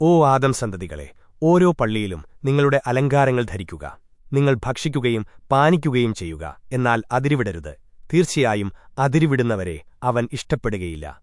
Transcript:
ഓ ആദം സന്തതികളെ ഓരോ പള്ളിയിലും നിങ്ങളുടെ അലങ്കാരങ്ങൾ ധരിക്കുക. നിങ്ങൾ ഭക്ഷിക്കുകയും പാനിക്കുകയും ചെയ്യുക. എന്നാൽ അതിരിവിടരുത്. തീർച്ചയായും അതിരിവിടുന്നവരെ അവൻ ഇഷ്ടപ്പെടുകയില്ല.